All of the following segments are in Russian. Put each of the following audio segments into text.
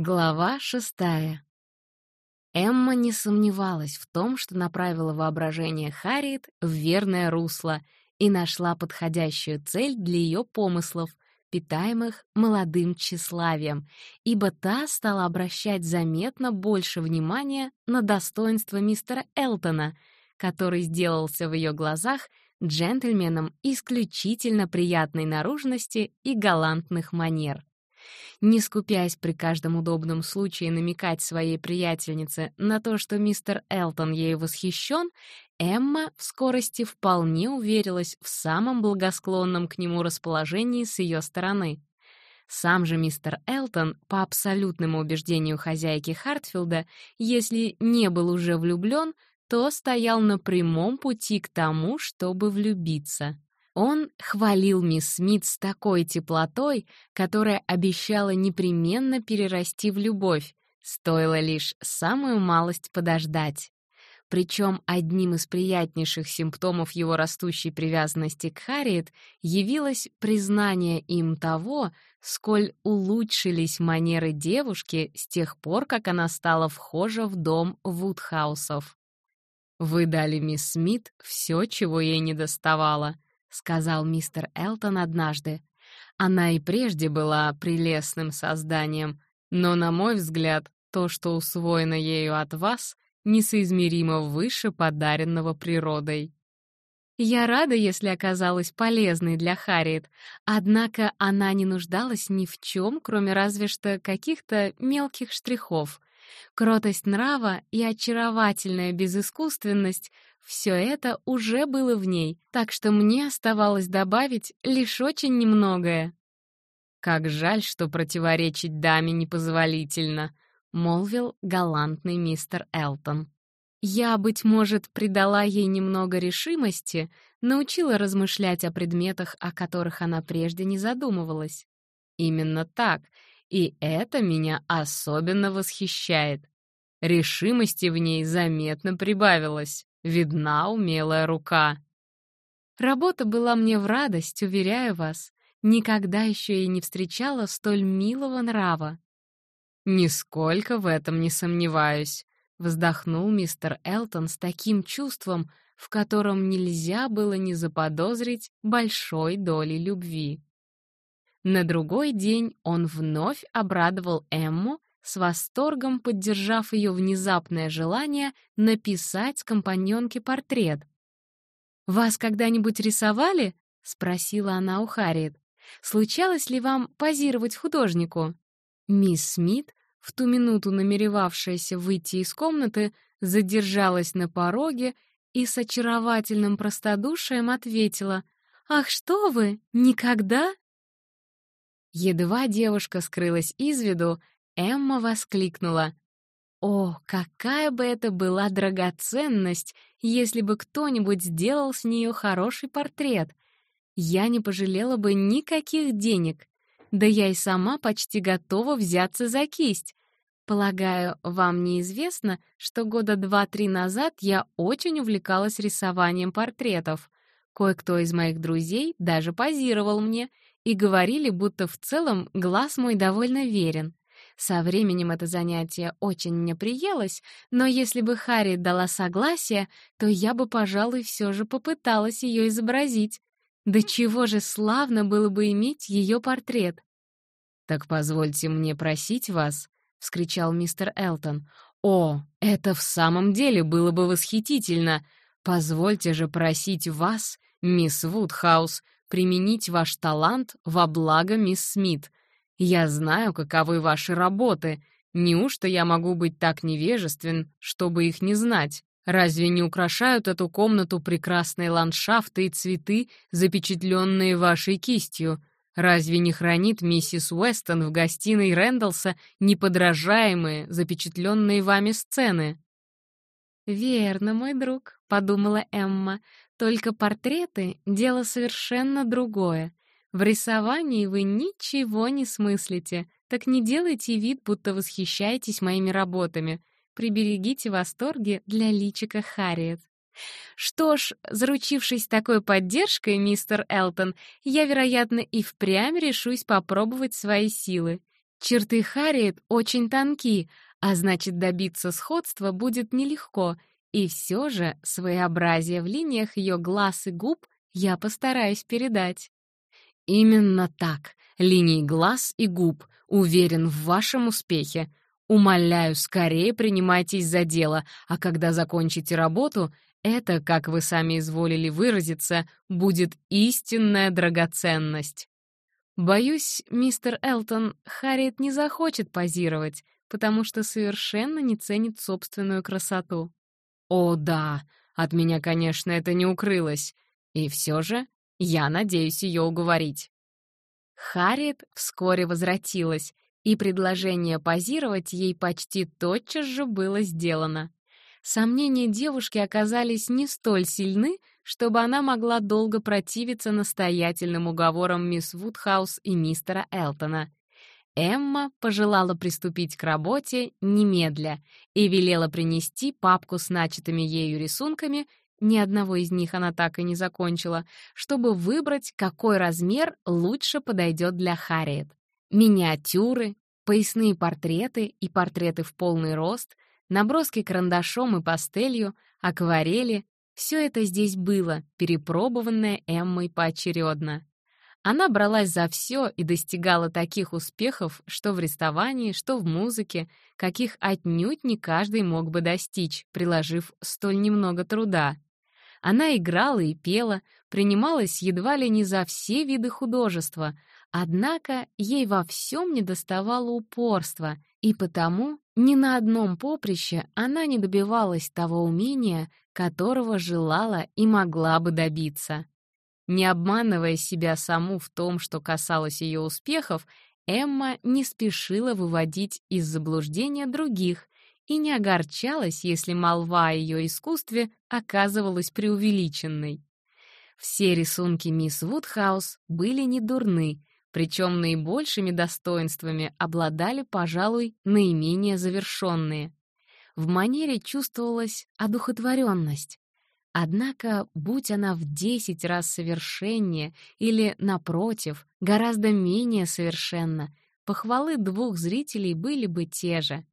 Глава шестая. Эмма не сомневалась в том, что направила воображение Харриет в верное русло и нашла подходящую цель для ее помыслов, питаемых молодым тщеславием, ибо та стала обращать заметно больше внимания на достоинство мистера Элтона, который сделался в ее глазах джентльменом исключительно приятной наружности и галантных манер. Не скупясь при каждом удобном случае намекать своей приятельнице на то, что мистер Элтон ею восхищен, Эмма в скорости вполне уверилась в самом благосклонном к нему расположении с ее стороны. Сам же мистер Элтон, по абсолютному убеждению хозяйки Хартфилда, если не был уже влюблен, то стоял на прямом пути к тому, чтобы влюбиться. Он хвалил мисс Смит с такой теплотой, которая обещала непременно перерасти в любовь, стоило лишь самую малость подождать. Причем одним из приятнейших симптомов его растущей привязанности к Харриет явилось признание им того, сколь улучшились манеры девушки с тех пор, как она стала вхожа в дом Вудхаусов. «Вы дали мисс Смит все, чего ей не доставало», — сказал мистер Элтон однажды. «Она и прежде была прелестным созданием, но, на мой взгляд, то, что усвоено ею от вас, несоизмеримо выше подаренного природой». Я рада, если оказалась полезной для Харриет, однако она не нуждалась ни в чем, кроме разве что каких-то мелких штрихов. Кротость нрава и очаровательная безыскусственность все это уже было в ней, так что мне оставалось добавить лишь очень немногое. «Как жаль, что противоречить даме непозволительно», — молвил галантный мистер Элтон. Я, быть может, придала ей немного решимости, научила размышлять о предметах, о которых она прежде не задумывалась. Именно так, и это меня особенно восхищает. Решимости в ней заметно прибавилось. Видна умелая рука. Работа была мне в радость, уверяю вас. Никогда еще и не встречала столь милого нрава. «Нисколько в этом не сомневаюсь», — вздохнул мистер Элтон с таким чувством, в котором нельзя было не заподозрить большой доли любви. На другой день он вновь обрадовал Эмму с восторгом поддержав ее внезапное желание написать компаньонке портрет. «Вас когда-нибудь рисовали?» — спросила она у Харриет. «Случалось ли вам позировать художнику?» Мисс Смит, в ту минуту намеревавшаяся выйти из комнаты, задержалась на пороге и с очаровательным простодушием ответила «Ах, что вы, никогда?» Едва девушка скрылась из виду, Эмма воскликнула. «О, какая бы это была драгоценность, если бы кто-нибудь сделал с нее хороший портрет! Я не пожалела бы никаких денег. Да я и сама почти готова взяться за кисть. Полагаю, вам неизвестно, что года два-три назад я очень увлекалась рисованием портретов. Кое-кто из моих друзей даже позировал мне и говорили, будто в целом глаз мой довольно верен. Со временем это занятие очень мне приелось, но если бы Харри дала согласие, то я бы, пожалуй, все же попыталась ее изобразить. Да чего же славно было бы иметь ее портрет. «Так позвольте мне просить вас», — вскричал мистер Элтон. «О, это в самом деле было бы восхитительно! Позвольте же просить вас, мисс Вудхаус, применить ваш талант во благо мисс Смит. Я знаю, каковы ваши работы. Неужто я могу быть так невежествен, чтобы их не знать? Разве не украшают эту комнату прекрасные ландшафты и цветы, запечатленные вашей кистью? Разве не хранит миссис Уэстон в гостиной Рэндалса неподражаемые, запечатленные вами сцены?» «Верно, мой друг», — подумала Эмма, «только портреты — дело совершенно другое. В рисовании вы ничего не смыслите, так не делайте вид, будто восхищаетесь моими работами. Приберегите восторги для личика Харриет. Что ж, заручившись такой поддержкой, мистер Элтон, я, вероятно, и впрямь решусь попробовать свои силы. Черты Харриет очень тонки, а значит, добиться сходства будет нелегко, и все же своеобразие в линиях ее глаз и губ я постараюсь передать. Именно так, линии глаз и губ. Уверен в вашем успехе. Умоляю, скорее принимайтесь за дело, а когда закончите работу, это, как вы сами изволили выразиться, будет истинная драгоценность. Боюсь, мистер Элтон, Харриет не захочет позировать, потому что совершенно не ценит собственную красоту. О, да, от меня, конечно, это не укрылось. И все же я надеюсь ее уговорить. Харриет вскоре возвратилась, и предложение позировать ей почти тотчас же было сделано. Сомнения девушки оказались не столь сильны, чтобы она могла долго противиться настоятельным уговорам мисс Вудхаус и мистера Элтона. Эмма пожелала приступить к работе немедля и велела принести папку с начатыми ею рисунками, ни одного из них она так и не закончила, чтобы выбрать, какой размер лучше подойдет для Харриет. Миниатюры, поясные портреты и портреты в полный рост, наброски карандашом и пастелью, акварели — все это здесь было, перепробованное Эммой поочередно. Она бралась за все и достигала таких успехов, что в рисовании, что в музыке, каких отнюдь не каждый мог бы достичь, приложив столь немного труда. Она играла и пела, принималась едва ли не за все виды художества, однако ей во всем недоставало упорства, и потому ни на одном поприще она не добивалась того умения, которого желала и могла бы добиться. Не обманывая себя саму в том, что касалось ее успехов, Эмма не спешила выводить из заблуждения других и не огорчалась, если молва о ее искусстве оказывалась преувеличенной. Все рисунки мисс Вудхаус были недурны, причем наибольшими достоинствами обладали, пожалуй, наименее завершенные. В манере чувствовалась одухотворенность. Однако, будь она в десять раз совершеннее или, напротив, гораздо менее совершенна, похвалы двух зрителей были бы те же.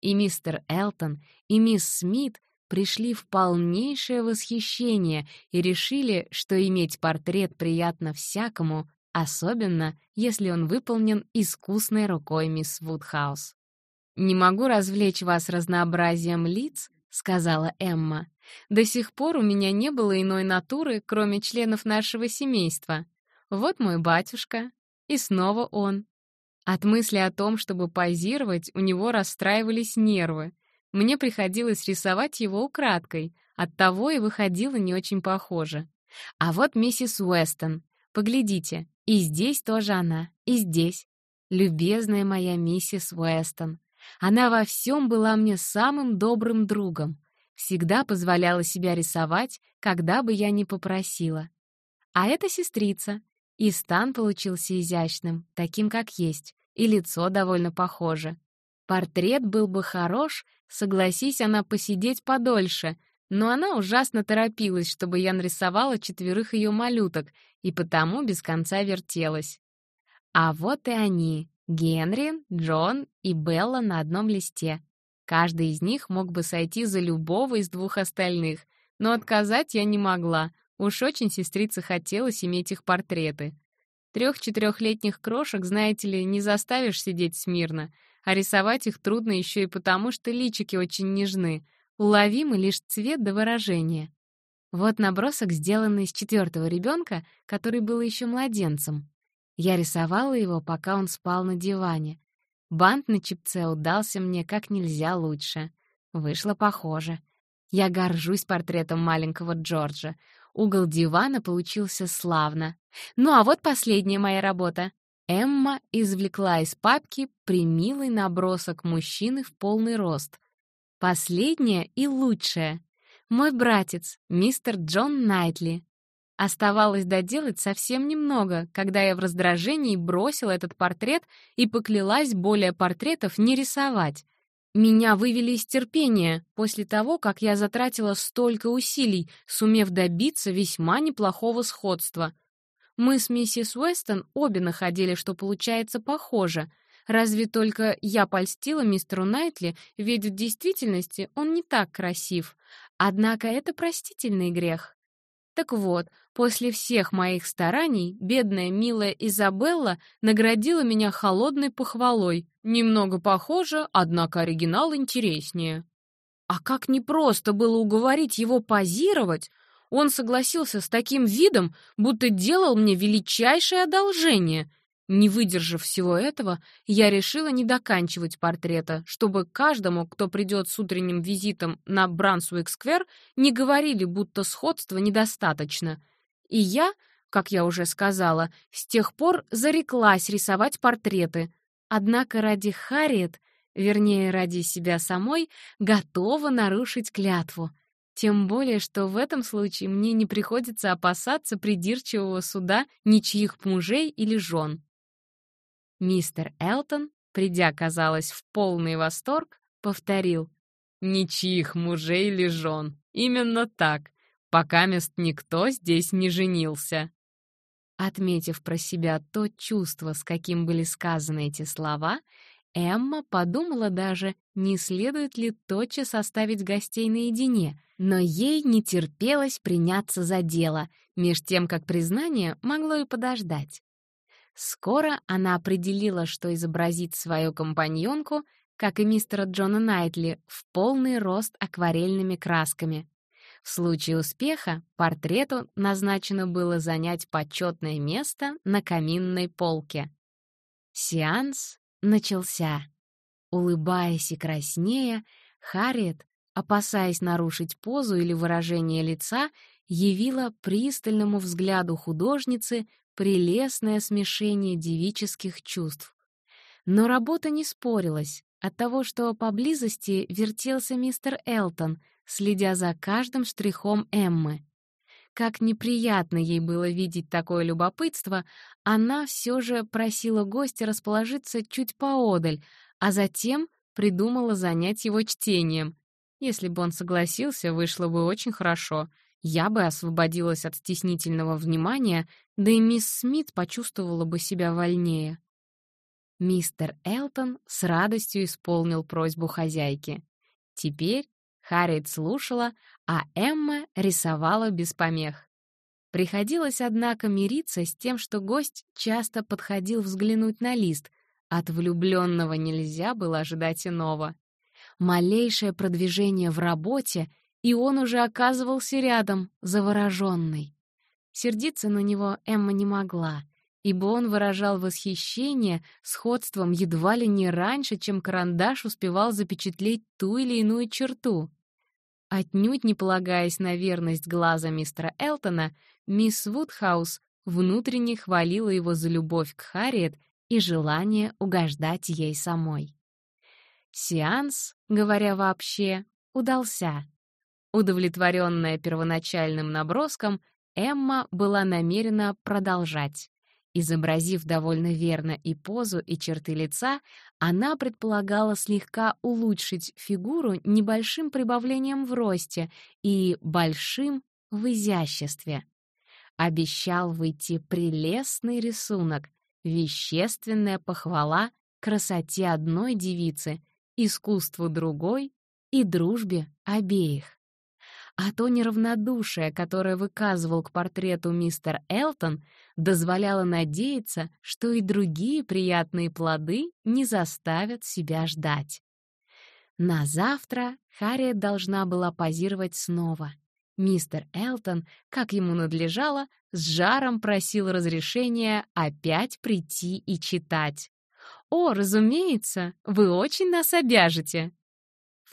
И мистер Элтон, и мисс Смит пришли в полнейшее восхищение и решили, что иметь портрет приятно всякому, особенно если он выполнен искусной рукой мисс Вудхаус. «Не могу развлечь вас разнообразием лиц», — сказала Эмма. «До сих пор у меня не было иной натуры, кроме членов нашего семейства. Вот мой батюшка, и снова он. От мысли о том, чтобы позировать, у него расстраивались нервы. Мне приходилось рисовать его украдкой, оттого и выходило не очень похоже. А вот миссис Уэстон. Поглядите, и здесь тоже она, и здесь. Любезная моя миссис Уэстон. Она во всем была мне самым добрым другом. Всегда позволяла себя рисовать, когда бы я ни попросила. А это сестрица, и стан получился изящным, таким, как есть, и лицо довольно похоже. Портрет был бы хорош, согласись она посидеть подольше, но она ужасно торопилась, чтобы я нарисовала четверых ее малюток, и потому без конца вертелась. А вот и они — Генри, Джон и Белла на одном листе. Каждый из них мог бы сойти за любого из двух остальных, но отказать я не могла, Уж очень сестрице хотелось иметь их портреты. Трех-четырехлетних крошек, знаете ли, не заставишь сидеть смирно, а рисовать их трудно еще и потому, что личики очень нежны, уловимы лишь цвет до выражения. Вот набросок, сделанный из четвертого ребенка, который был еще младенцем. Я рисовала его, пока он спал на диване. Бант на чипце удался мне как нельзя лучше. Вышло похоже. Я горжусь портретом маленького Джорджа. Угол дивана получился славно. Ну а вот последняя моя работа. Эмма извлекла из папки примилый набросок мужчины в полный рост. Последняя и лучшая. Мой братец, мистер Джон Найтли. Оставалось доделать совсем немного, когда я в раздражении бросила этот портрет и поклялась более портретов не рисовать. Меня вывели из терпения после того, как я затратила столько усилий, сумев добиться весьма неплохого сходства. Мы с миссис Уэстон обе находили, что получается похоже. Разве только я польстила мистеру Найтли, ведь в действительности он не так красив. Однако это простительный грех. Так вот, после всех моих стараний бедная милая Изабелла наградила меня холодной похвалой. Немного похоже, однако оригинал интереснее. А как непросто было уговорить его позировать, он согласился с таким видом, будто делал мне величайшее одолжение. Не выдержав всего этого, я решила не доканчивать портрета, чтобы каждому, кто придет с утренним визитом на Брансуик-сквер, не говорили, будто сходства недостаточно. И я, как я уже сказала, с тех пор зареклась рисовать портреты. Однако ради Харриет, вернее, ради себя самой, готова нарушить клятву. Тем более, что в этом случае мне не приходится опасаться придирчивого суда ничьих мужей или жен. Мистер Элтон, придя, казалось, в полный восторг, повторил «Ничьих мужей или жен, именно так, пока мест никто здесь не женился». Отметив про себя то чувство, с каким были сказаны эти слова, Эмма подумала даже, не следует ли тотчас оставить гостей наедине, но ей не терпелось приняться за дело, меж тем, как признание могло и подождать. Скоро она определила, что изобразит свою компаньонку, как и мистера Джона Найтли, в полный рост акварельными красками. В случае успеха портрету назначено было занять почетное место на каминной полке. Сеанс начался. Улыбаясь и краснея, Харриет, опасаясь нарушить позу или выражение лица, явила пристальному взгляду художницы прелестное смешение девических чувств. Но работа не спорилась от того, что поблизости вертелся мистер Элтон, следя за каждым штрихом Эммы. Как неприятно ей было видеть такое любопытство, она все же просила гостя расположиться чуть поодаль, а затем придумала занять его чтением. Если бы он согласился, вышло бы очень хорошо — я бы освободилась от стеснительного внимания, да и мисс Смит почувствовала бы себя вольнее. Мистер Элтон с радостью исполнил просьбу хозяйки. Теперь Харриет слушала, а Эмма рисовала без помех. Приходилось, однако, мириться с тем, что гость часто подходил взглянуть на лист. От влюбленного нельзя было ожидать иного. Малейшее продвижение в работе, и он уже оказывался рядом, завороженный. Сердиться на него Эмма не могла, ибо он выражал восхищение сходством едва ли не раньше, чем карандаш успевал запечатлеть ту или иную черту. Отнюдь не полагаясь на верность глаза мистера Элтона, мисс Вудхаус внутренне хвалила его за любовь к Харриет и желание угождать ей самой. Сеанс, говоря вообще, удался. Удовлетворенная первоначальным наброском, Эмма была намерена продолжать. Изобразив довольно верно и позу, и черты лица, она предполагала слегка улучшить фигуру небольшим прибавлением в росте и большим в изяществе. Обещал выйти прелестный рисунок, вещественная похвала красоте одной девицы, искусству другой и дружбе обеих. А то неравнодушие, которое выказывал к портрету мистер Элтон, дозволяло надеяться, что и другие приятные плоды не заставят себя ждать. На завтра Харриет должна была позировать снова. Мистер Элтон, как ему надлежало, с жаром просил разрешения опять прийти и читать. «О, разумеется, вы очень нас обяжете»,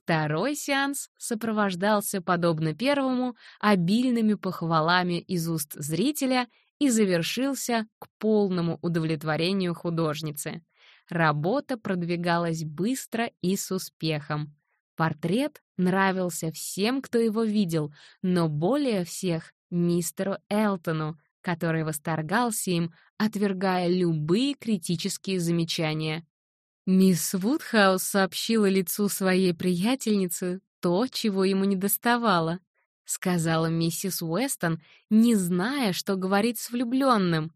Второй сеанс сопровождался, подобно первому, обильными похвалами из уст зрителя и завершился к полному удовлетворению художницы. Работа продвигалась быстро и с успехом. Портрет нравился всем, кто его видел, но более всех — мистеру Элтону, который восторгался им, отвергая любые критические замечания. Мисс Вудхаус сообщила лицу своей приятельницы то, чего ему не доставало, сказала миссис Уэстон, не зная, что говорить с влюбленным.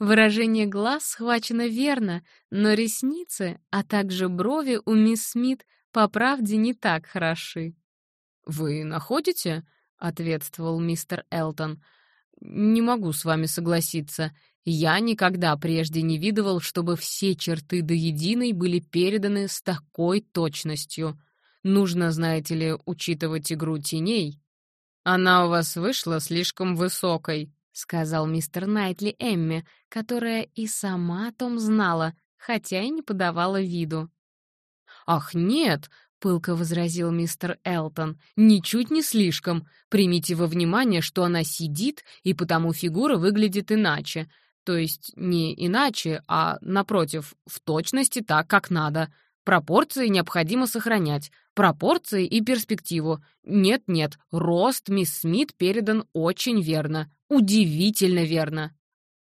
Выражение глаз схвачено верно, но ресницы, а также брови у мисс Смит по правде не так хороши. «Вы находите?» — ответствовал мистер Элтон. «Не могу с вами согласиться. Я никогда прежде не видывал, чтобы все черты до единой были переданы с такой точностью. Нужно, знаете ли, учитывать игру теней. Она у вас вышла слишком высокой, — сказал мистер Найтли Эмми, которая и сама о том знала, хотя и не подавала виду. «Ах, нет!» — пылко возразил мистер Элтон. «Ничуть не слишком. Примите во внимание, что она сидит, и потому фигура выглядит иначе. То есть не иначе, а, напротив, в точности так, как надо. Пропорции необходимо сохранять. Пропорции и перспективу. Нет-нет, рост мисс Смит передан очень верно. Удивительно верно.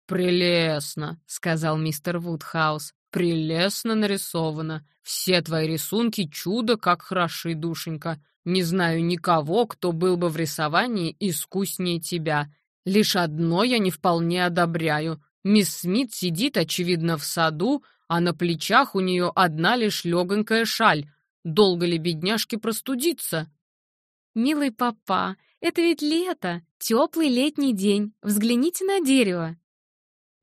«Прелестно», — сказал мистер Вудхаус. «Прелестно нарисовано. Все твои рисунки чудо как хороши, душенька. Не знаю никого, кто был бы в рисовании искуснее тебя. Лишь одно я не вполне одобряю. Мисс Смит сидит, очевидно, в саду, а на плечах у нее одна лишь легонькая шаль. Долго ли бедняжке простудиться? «Милый папа, это ведь лето, теплый летний день. Взгляните на дерево».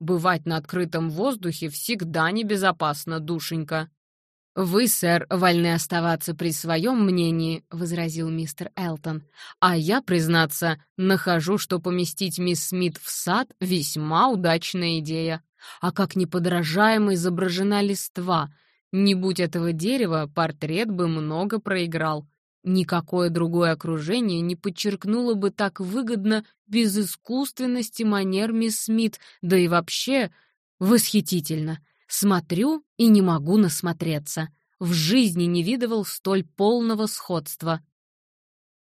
«Бывать на открытом воздухе всегда небезопасно, душенька», «Вы, сэр, вольны оставаться при своем мнении», — возразил мистер Элтон. «А я, признаться, нахожу, что поместить мисс Смит в сад — весьма удачная идея. А как неподражаемо изображена листва. Не будь этого дерева, портрет бы много проиграл. Никакое другое окружение не подчеркнуло бы так выгодно безыскусственности манер мисс Смит, да и вообще восхитительно. Смотрю и не могу насмотреться. В жизни не видывал столь полного сходства.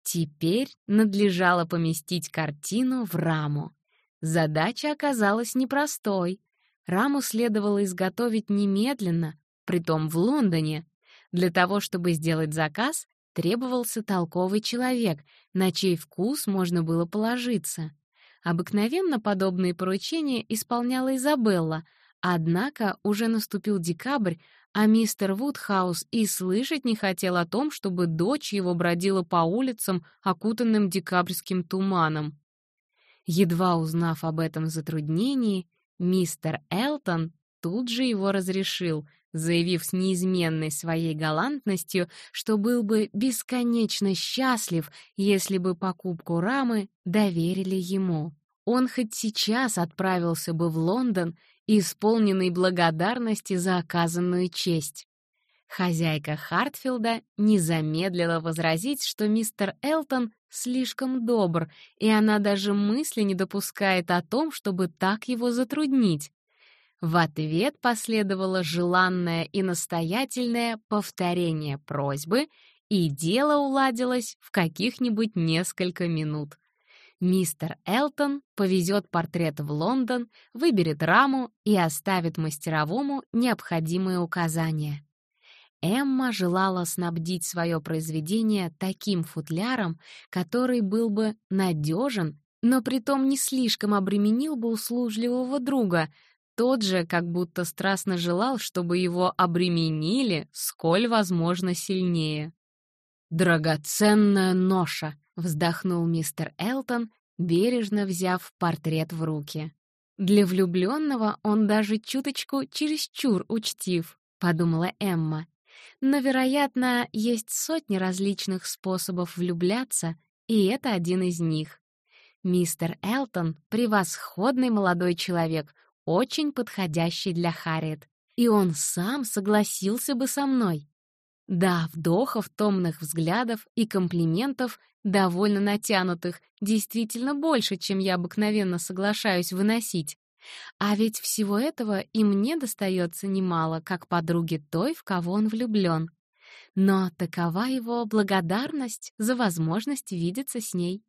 Теперь надлежало поместить картину в раму. Задача оказалась непростой. Раму следовало изготовить немедленно, притом в Лондоне. Для того, чтобы сделать заказ, требовался толковый человек, на чей вкус можно было положиться. Обыкновенно подобные поручения исполняла Изабелла, Однако уже наступил декабрь, а мистер Вудхаус и слышать не хотел о том, чтобы дочь его бродила по улицам, окутанным декабрьским туманом. Едва узнав об этом затруднении, мистер Элтон тут же его разрешил, заявив с неизменной своей галантностью, что был бы бесконечно счастлив, если бы покупку рамы доверили ему. Он хоть сейчас отправился бы в Лондон исполненный благодарности за оказанную честь. Хозяйка Хартфилда не замедлила возразить, что мистер Элтон слишком добр, и она даже мысли не допускает о том, чтобы так его затруднить. В ответ последовало желанное и настоятельное повторение просьбы, и дело уладилось в каких-нибудь несколько минут. Мистер Элтон повезет портрет в Лондон, выберет раму и оставит мастеровому необходимые указания. Эмма желала снабдить свое произведение таким футляром, который был бы надежен, но притом не слишком обременил бы услужливого друга. Тот же как будто страстно желал, чтобы его обременили, сколь возможно сильнее. «Драгоценная ноша!» Вздохнул мистер Элтон, бережно взяв портрет в руки. «Для влюбленного он даже чуточку чересчур учтив», — подумала Эмма. «Но, вероятно, есть сотни различных способов влюбляться, и это один из них. Мистер Элтон — превосходный молодой человек, очень подходящий для Харриет, и он сам согласился бы со мной. Да, вдохов, томных взглядов и комплиментов, довольно натянутых, действительно больше, чем я обыкновенно соглашаюсь выносить. А ведь всего этого и мне достается немало, как подруге той, в кого он влюблен. Но такова его благодарность за возможность видеться с ней.